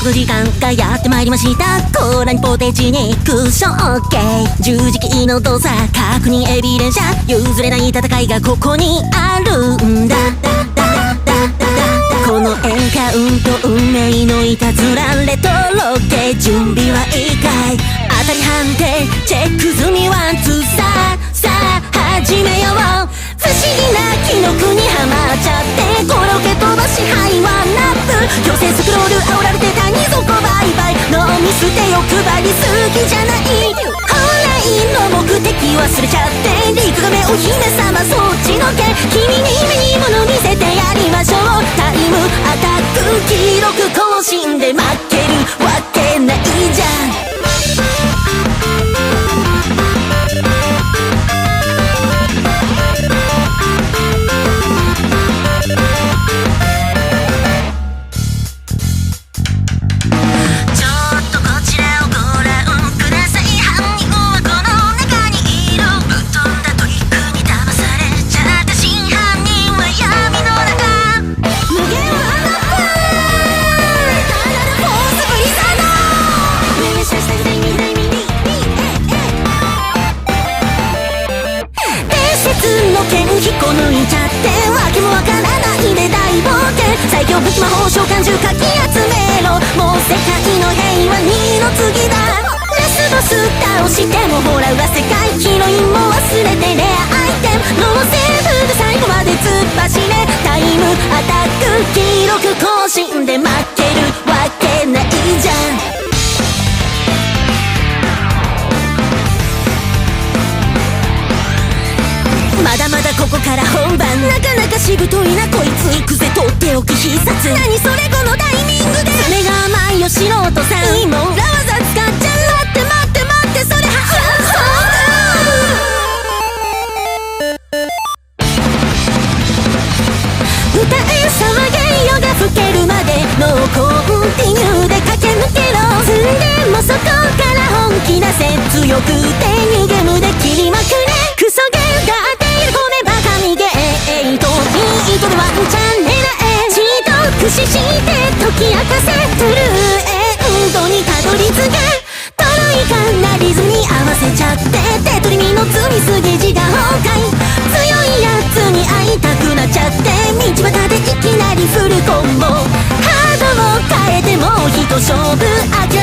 く時間がやってまいりました。コーラにポテチにクッションオッケー十字キーの動作確認エビデンシャ譲れない戦いがここにあるんだこのエンカウント運命のいたずらレトロゲ準備はいいかい。当たり君魔法召喚獣かき集めろ。もう世界の平和にの次だ。ラスボス倒してもほら裏世界ヒロインも忘れてレアアイテム。ノーセーブで最後まで突っ走れ。タイムアタック記録更新で負けるわけないじゃん。まだまだここから本番。なかなかしぶといなこいつ。癖とっておき必殺何それこのタイミングで詰めが甘いよ素人さ。んいいもん裏技使っちゃう待って待って待ってそれは歌え騒げ夜が更けるまでノーコンティニューで駆け抜けろ詰んでもそこから本気出せ強くてニューゲームで切りまくれき明かせトゥルーエンドにたどり着けトロイカなリズムに合わせちゃって手取り身の積みすぎ自我崩壊強いやつに会いたくなっちゃって道端でいきなりフルコンボハードを変えてもう一勝負諦